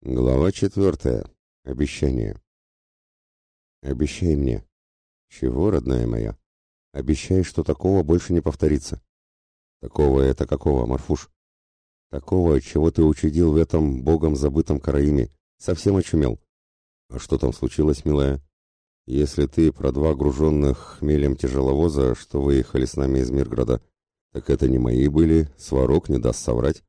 Глава четвертая. Обещание. Обещай мне. Чего, родная моя? Обещай, что такого больше не повторится. Такого это какого, Марфуш? Такого, чего ты учудил в этом богом забытом Караиме. Совсем очумел. А что там случилось, милая? Если ты про два груженных хмелем тяжеловоза, что выехали с нами из Мирграда, так это не мои были, сварог не даст соврать.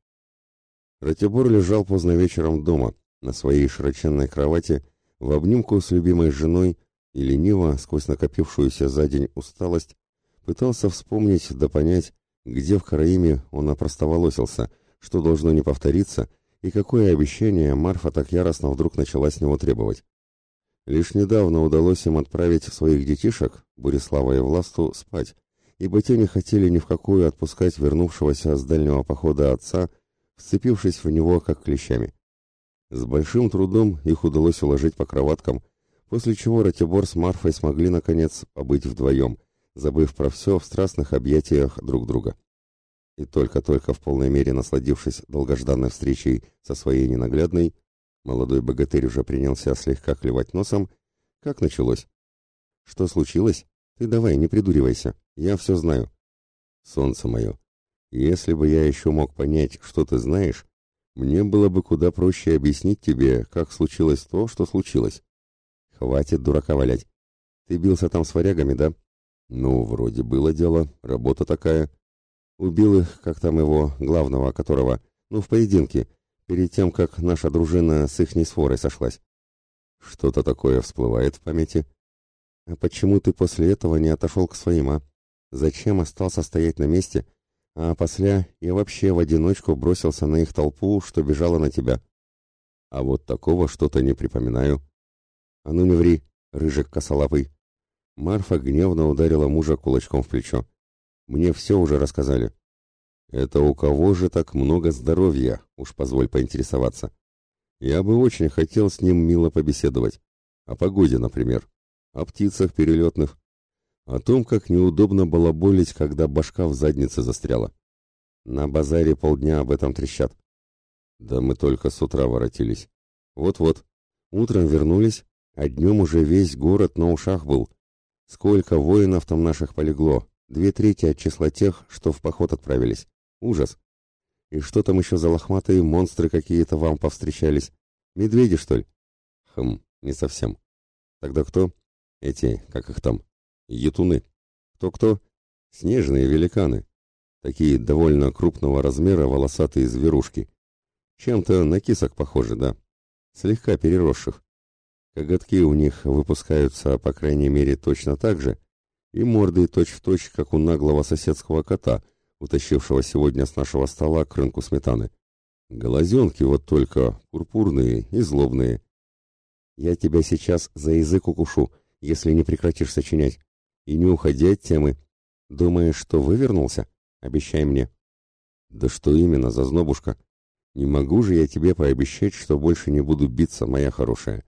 Ратибор лежал поздно вечером дома, на своей широченной кровати, в обнимку с любимой женой и лениво, сквозь накопившуюся за день усталость, пытался вспомнить да понять, где в Караиме он опростоволосился, что должно не повториться, и какое обещание Марфа так яростно вдруг начала с него требовать. Лишь недавно удалось им отправить своих детишек, Бурислава и Власту, спать, ибо те не хотели ни в какую отпускать вернувшегося с дальнего похода отца вцепившись в него как клещами. С большим трудом их удалось уложить по кроваткам, после чего Ратибор с Марфой смогли, наконец, побыть вдвоем, забыв про все в страстных объятиях друг друга. И только-только в полной мере насладившись долгожданной встречей со своей ненаглядной, молодой богатырь уже принялся слегка клевать носом, как началось. «Что случилось? Ты давай, не придуривайся, я все знаю». «Солнце мое, если бы я еще мог понять, что ты знаешь, мне было бы куда проще объяснить тебе, как случилось то, что случилось. Хватит дурака валять. Ты бился там с варягами, да? Ну, вроде было дело, работа такая. Убил их, как там его, главного которого, ну, в поединке, перед тем, как наша дружина с ихней сворой сошлась. Что-то такое всплывает в памяти. А почему ты после этого не отошел к своим, а? Зачем остался стоять на месте, — а после я вообще в одиночку бросился на их толпу, что бежала на тебя. А вот такого что-то не припоминаю. А ну не ври, рыжик косолапый. Марфа гневно ударила мужа кулачком в плечо. Мне все уже рассказали. Это у кого же так много здоровья, уж позволь поинтересоваться. Я бы очень хотел с ним мило побеседовать. О погоде, например. О птицах перелетных о том, как неудобно было болеть, когда башка в заднице застряла. На базаре полдня об этом трещат. Да мы только с утра воротились. Вот-вот. Утром вернулись, а днем уже весь город на ушах был. Сколько воинов там наших полегло. Две трети от числа тех, что в поход отправились. Ужас. И что там еще за лохматые монстры какие-то вам повстречались? Медведи, что ли? Хм, не совсем. Тогда кто? Эти, как их там? Етуны. Кто-кто? Снежные великаны. Такие довольно крупного размера волосатые зверушки. Чем-то на кисок похожи, да. Слегка переросших. Коготки у них выпускаются, по крайней мере, точно так же, и морды точь-в-точь, точь, как у наглого соседского кота, утащившего сегодня с нашего стола к рынку сметаны. Глазенки вот только пурпурные и злобные. Я тебя сейчас за язык укушу, если не прекратишь сочинять. И не уходи от темы. Думаешь, что вывернулся? Обещай мне. Да что именно, зазнобушка? Не могу же я тебе пообещать, что больше не буду биться, моя хорошая.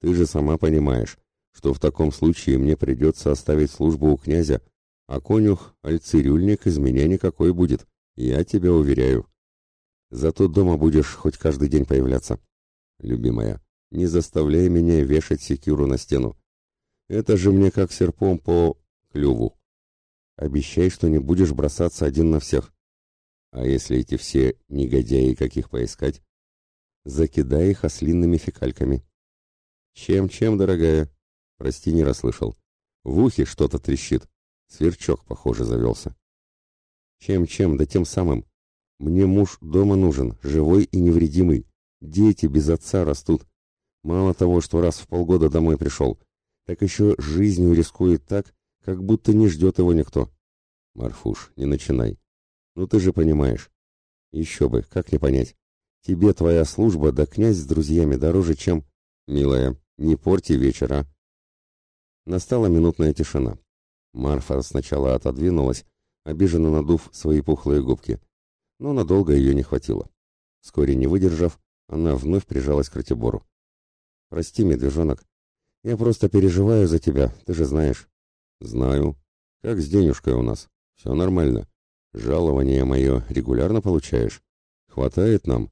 Ты же сама понимаешь, что в таком случае мне придется оставить службу у князя, а конюх, альцирюльник из меня никакой будет, я тебя уверяю. Зато дома будешь хоть каждый день появляться. Любимая, не заставляй меня вешать секиру на стену. Это же мне как серпом по клюву. Обещай, что не будешь бросаться один на всех. А если эти все негодяи, каких поискать? Закидай их ослинными фекальками. Чем-чем, дорогая? Прости, не расслышал. В ухе что-то трещит. Сверчок, похоже, завелся. Чем-чем, да тем самым. Мне муж дома нужен, живой и невредимый. Дети без отца растут. Мало того, что раз в полгода домой пришел, так еще жизнью рискует так, как будто не ждет его никто. Марфуш, не начинай. Ну ты же понимаешь. Еще бы, как не понять. Тебе твоя служба да князь с друзьями дороже, чем... Милая, не порти вечера. Настала минутная тишина. Марфа сначала отодвинулась, обиженно надув свои пухлые губки. Но надолго ее не хватило. Вскоре не выдержав, она вновь прижалась к Ратибору. «Прости, медвежонок, я просто переживаю за тебя, ты же знаешь. Знаю. Как с денежкой у нас? Все нормально. Жалование мое регулярно получаешь? Хватает нам?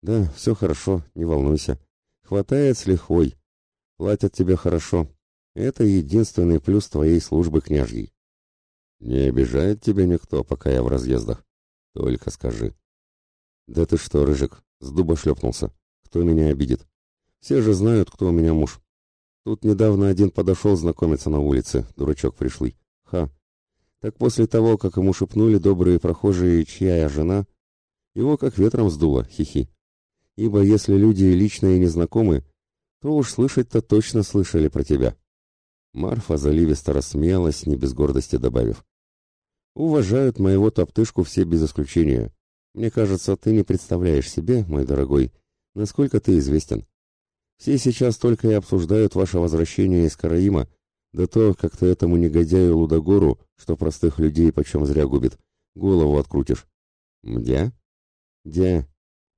Да, все хорошо, не волнуйся. Хватает с лихвой. Платят тебе хорошо. Это единственный плюс твоей службы княжьей. Не обижает тебя никто, пока я в разъездах. Только скажи. Да ты что, Рыжик, с дуба шлепнулся. Кто меня обидит? Все же знают, кто у меня муж. Тут недавно один подошел знакомиться на улице, дурачок пришлый. Ха. Так после того, как ему шепнули добрые прохожие, чья я жена, его как ветром сдуло, хихи. Ибо если люди лично и незнакомы, то уж слышать-то точно слышали про тебя. Марфа заливисто рассмеялась, не без гордости добавив. «Уважают моего топтышку все без исключения. Мне кажется, ты не представляешь себе, мой дорогой, насколько ты известен. Все сейчас только и обсуждают ваше возвращение из Караима, да то, как ты этому негодяю Лудогору, что простых людей почем зря губит, голову открутишь». «Мдя?» «Дя.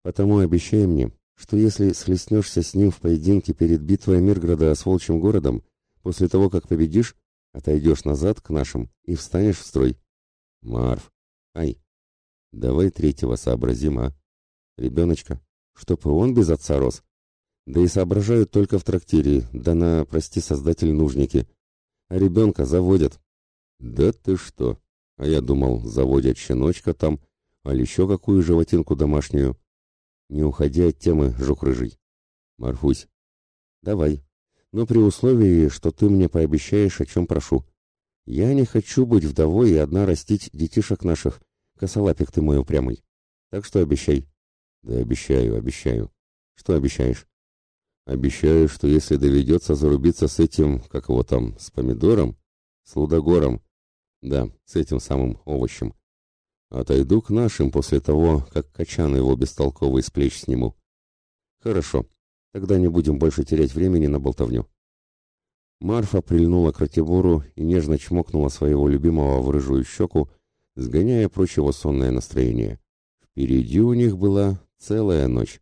Потому обещай мне, что если схлестнешься с ним в поединке перед битвой Мирграда с Волчьим городом, После того, как победишь, отойдешь назад к нашим и встанешь в строй. Марф, ай, давай третьего сообразим, а? Ребеночка, чтоб и он без отца рос. Да и соображают только в трактире, да на, прости, создатель нужники. А ребенка заводят. Да ты что? А я думал, заводят щеночка там, а еще какую животинку домашнюю. Не уходи от темы, жук рыжий. Марфусь, давай, но при условии, что ты мне пообещаешь, о чем прошу. Я не хочу быть вдовой и одна растить детишек наших. Косолапик ты мой упрямый. Так что обещай. Да обещаю, обещаю. Что обещаешь? Обещаю, что если доведется зарубиться с этим, как его там, с помидором, с лудогором, да, с этим самым овощем, отойду к нашим после того, как качан его бестолковый с плеч сниму. Хорошо, Тогда не будем больше терять времени на болтовню. Марфа прильнула к Ратибору и нежно чмокнула своего любимого в рыжую щеку, сгоняя прочь его сонное настроение. Впереди у них была целая ночь.